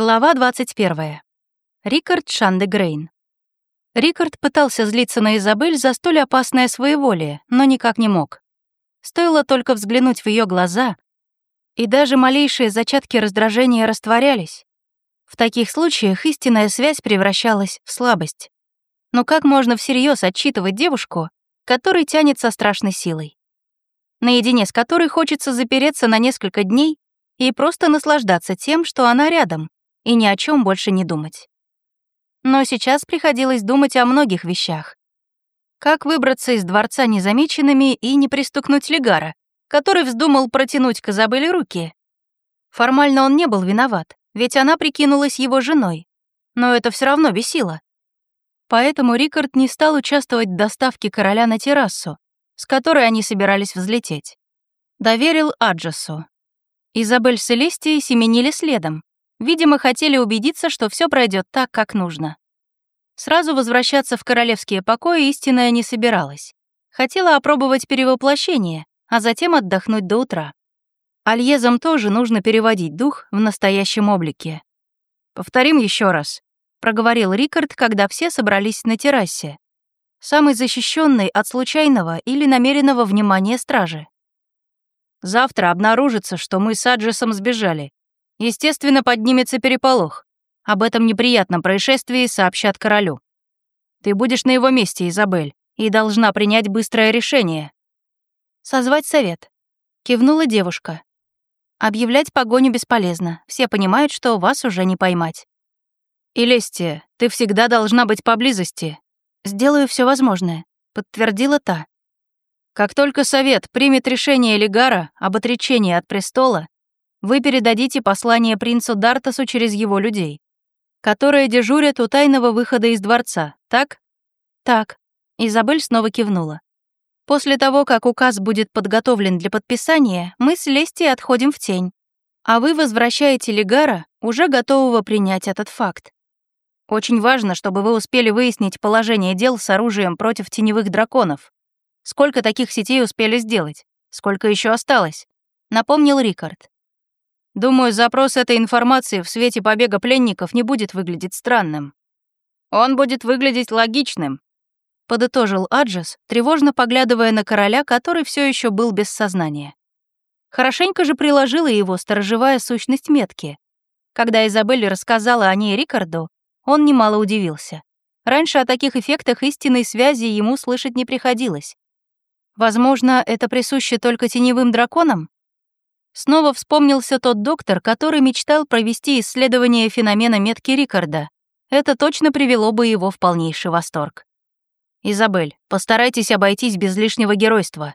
Глава 21. Рикард Шандегрейн. Рикард пытался злиться на Изабель за столь опасное своеволие, но никак не мог. Стоило только взглянуть в ее глаза, и даже малейшие зачатки раздражения растворялись. В таких случаях истинная связь превращалась в слабость. Но как можно всерьез отчитывать девушку, которой тянет со страшной силой? Наедине с которой хочется запереться на несколько дней и просто наслаждаться тем, что она рядом, и ни о чем больше не думать. Но сейчас приходилось думать о многих вещах. Как выбраться из дворца незамеченными и не пристукнуть Легара, который вздумал протянуть к руки? Формально он не был виноват, ведь она прикинулась его женой. Но это все равно бесило. Поэтому Рикард не стал участвовать в доставке короля на террасу, с которой они собирались взлететь. Доверил Аджасу. Изабель с Элестией семенили следом, Видимо, хотели убедиться, что все пройдет так, как нужно. Сразу возвращаться в королевские покои истинная не собиралась. Хотела опробовать перевоплощение, а затем отдохнуть до утра. Альезам тоже нужно переводить дух в настоящем облике. «Повторим еще раз», — проговорил Рикард, когда все собрались на террасе. Самый защищенный от случайного или намеренного внимания стражи. «Завтра обнаружится, что мы с Аджесом сбежали, Естественно, поднимется переполох. Об этом неприятном происшествии сообщат королю. Ты будешь на его месте, Изабель, и должна принять быстрое решение. Созвать совет. Кивнула девушка. Объявлять погоню бесполезно. Все понимают, что вас уже не поймать. Илестия, ты всегда должна быть поблизости. Сделаю все возможное, подтвердила та. Как только совет примет решение Легара об отречении от престола, вы передадите послание принцу Дартасу через его людей, которые дежурят у тайного выхода из дворца, так? Так. Изабель снова кивнула. После того, как указ будет подготовлен для подписания, мы с Лести отходим в тень, а вы возвращаете Легара, уже готового принять этот факт. Очень важно, чтобы вы успели выяснить положение дел с оружием против теневых драконов. Сколько таких сетей успели сделать? Сколько еще осталось? Напомнил Рикард. Думаю, запрос этой информации в свете побега пленников не будет выглядеть странным. Он будет выглядеть логичным, подытожил Аджас, тревожно поглядывая на короля, который все еще был без сознания. Хорошенько же приложила его сторожевая сущность метки. Когда Изабель рассказала о ней Рикарду, он немало удивился. Раньше о таких эффектах истинной связи ему слышать не приходилось. Возможно, это присуще только теневым драконам? Снова вспомнился тот доктор, который мечтал провести исследование феномена метки Рикарда. Это точно привело бы его в полнейший восторг. «Изабель, постарайтесь обойтись без лишнего геройства».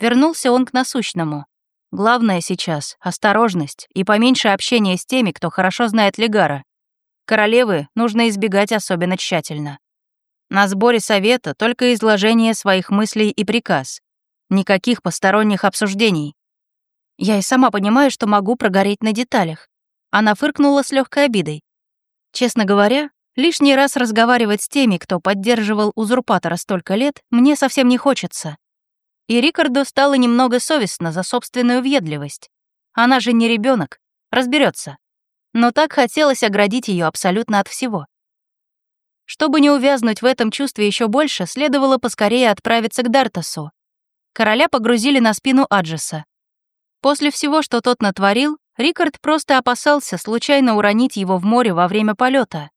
Вернулся он к насущному. Главное сейчас — осторожность и поменьше общения с теми, кто хорошо знает Легара. Королевы нужно избегать особенно тщательно. На сборе совета только изложение своих мыслей и приказ. Никаких посторонних обсуждений. Я и сама понимаю, что могу прогореть на деталях. Она фыркнула с легкой обидой. Честно говоря, лишний раз разговаривать с теми, кто поддерживал узурпатора столько лет, мне совсем не хочется. И Рикарду стало немного совестно за собственную въедливость. Она же не ребенок, разберется. Но так хотелось оградить ее абсолютно от всего. Чтобы не увязнуть в этом чувстве еще больше, следовало поскорее отправиться к Дартасу. Короля погрузили на спину Аджеса. После всего, что тот натворил, Рикард просто опасался случайно уронить его в море во время полета.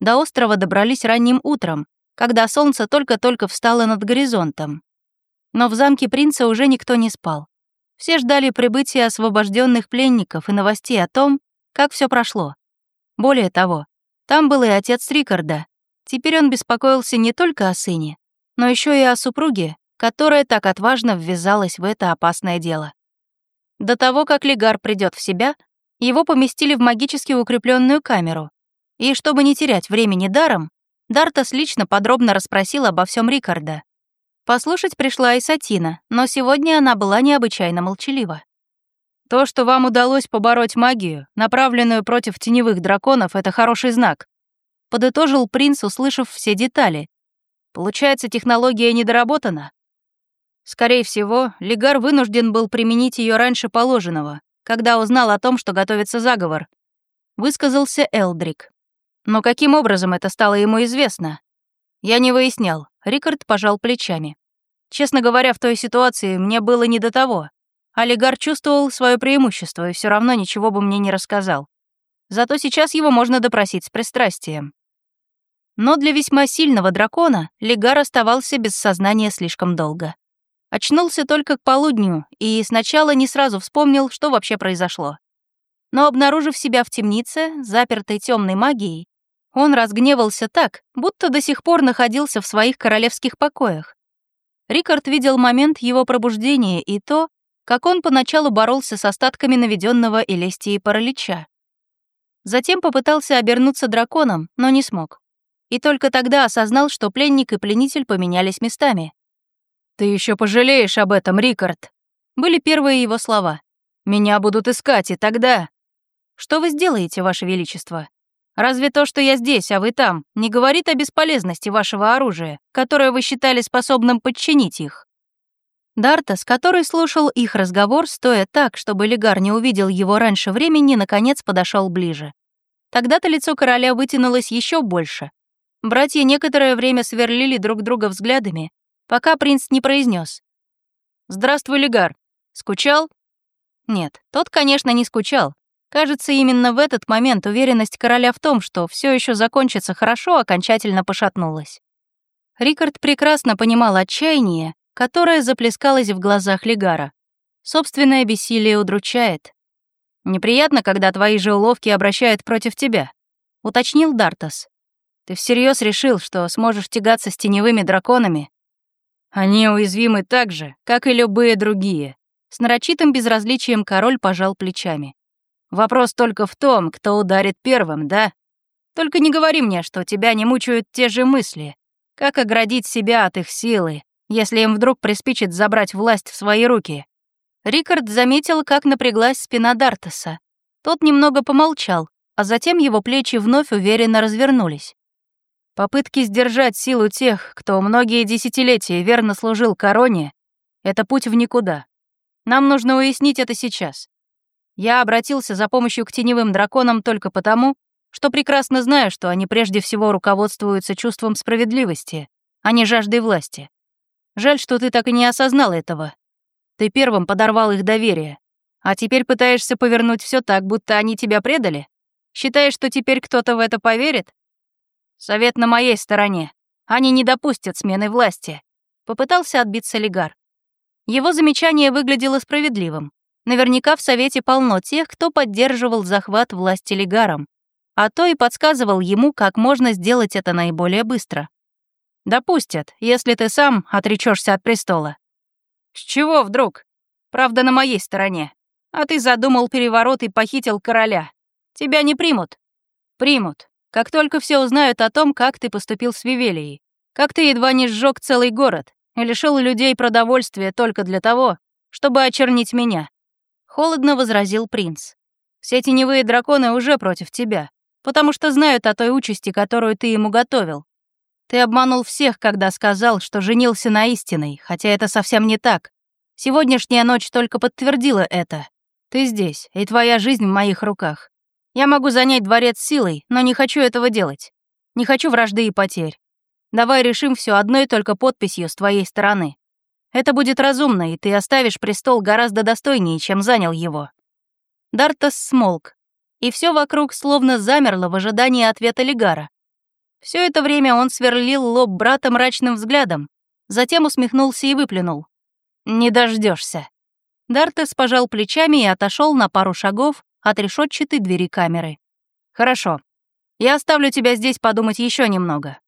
До острова добрались ранним утром, когда солнце только-только встало над горизонтом. Но в замке принца уже никто не спал. Все ждали прибытия освобожденных пленников и новостей о том, как все прошло. Более того, там был и отец Рикарда. Теперь он беспокоился не только о сыне, но еще и о супруге, которая так отважно ввязалась в это опасное дело. До того, как Лигар придет в себя, его поместили в магически укрепленную камеру. И чтобы не терять времени даром, Дартас лично подробно расспросил обо всем Рикарда. Послушать пришла и Сатина, но сегодня она была необычайно молчалива. То, что вам удалось побороть магию, направленную против теневых драконов, это хороший знак. Подытожил принц, услышав все детали. Получается, технология недоработана? Скорее всего, Лигар вынужден был применить ее раньше положенного, когда узнал о том, что готовится заговор. высказался Элдрик. Но каким образом это стало ему известно? Я не выяснял. Рикард пожал плечами. Честно говоря, в той ситуации мне было не до того. Олигар чувствовал свое преимущество и все равно ничего бы мне не рассказал. Зато сейчас его можно допросить с пристрастием. Но для весьма сильного дракона Лигар оставался без сознания слишком долго. Очнулся только к полудню и сначала не сразу вспомнил, что вообще произошло. Но обнаружив себя в темнице, запертой темной магией, он разгневался так, будто до сих пор находился в своих королевских покоях. Рикард видел момент его пробуждения и то, как он поначалу боролся с остатками наведенного Элестии паралича. Затем попытался обернуться драконом, но не смог. И только тогда осознал, что пленник и пленитель поменялись местами. «Ты еще пожалеешь об этом, Рикард!» Были первые его слова. «Меня будут искать, и тогда...» «Что вы сделаете, Ваше Величество? Разве то, что я здесь, а вы там, не говорит о бесполезности вашего оружия, которое вы считали способным подчинить их?» Дартас, который слушал их разговор, стоя так, чтобы Легар не увидел его раньше времени, наконец подошел ближе. Тогда-то лицо короля вытянулось еще больше. Братья некоторое время сверлили друг друга взглядами, пока принц не произнес. «Здравствуй, Легар. Скучал?» Нет, тот, конечно, не скучал. Кажется, именно в этот момент уверенность короля в том, что все еще закончится хорошо, окончательно пошатнулась. Рикард прекрасно понимал отчаяние, которое заплескалось в глазах Легара. Собственное бессилие удручает. «Неприятно, когда твои же уловки обращают против тебя», — уточнил Дартас. «Ты всерьез решил, что сможешь тягаться с теневыми драконами, они уязвимы так же, как и любые другие. С нарочитым безразличием король пожал плечами. Вопрос только в том, кто ударит первым, да? Только не говори мне, что тебя не мучают те же мысли. Как оградить себя от их силы, если им вдруг приспичит забрать власть в свои руки? Рикард заметил, как напряглась спина Дартеса. Тот немного помолчал, а затем его плечи вновь уверенно развернулись. Попытки сдержать силу тех, кто многие десятилетия верно служил короне, это путь в никуда. Нам нужно уяснить это сейчас. Я обратился за помощью к теневым драконам только потому, что прекрасно знаю, что они прежде всего руководствуются чувством справедливости, а не жаждой власти. Жаль, что ты так и не осознал этого. Ты первым подорвал их доверие, а теперь пытаешься повернуть все так, будто они тебя предали? Считаешь, что теперь кто-то в это поверит? Совет на моей стороне. Они не допустят смены власти. Попытался отбиться Лигар. Его замечание выглядело справедливым. Наверняка в Совете полно тех, кто поддерживал захват власти Лигаром, а то и подсказывал ему, как можно сделать это наиболее быстро. Допустят, если ты сам отречешься от престола. С чего вдруг? Правда, на моей стороне. А ты задумал переворот и похитил короля. Тебя не примут. Примут. Как только все узнают о том, как ты поступил с Вивелией, как ты едва не сжег целый город и лишил людей продовольствия только для того, чтобы очернить меня», — холодно возразил принц. «Все теневые драконы уже против тебя, потому что знают о той участи, которую ты ему готовил. Ты обманул всех, когда сказал, что женился на истиной, хотя это совсем не так. Сегодняшняя ночь только подтвердила это. Ты здесь, и твоя жизнь в моих руках. Я могу занять дворец силой, но не хочу этого делать. Не хочу вражды и потерь. Давай решим все одной только подписью с твоей стороны. Это будет разумно, и ты оставишь престол гораздо достойнее, чем занял его». Дартас смолк, и все вокруг словно замерло в ожидании ответа Лигара. Все это время он сверлил лоб брата мрачным взглядом, затем усмехнулся и выплюнул. «Не дождешься. Дартес пожал плечами и отошел на пару шагов, от решетчатой двери камеры. «Хорошо. Я оставлю тебя здесь подумать еще немного.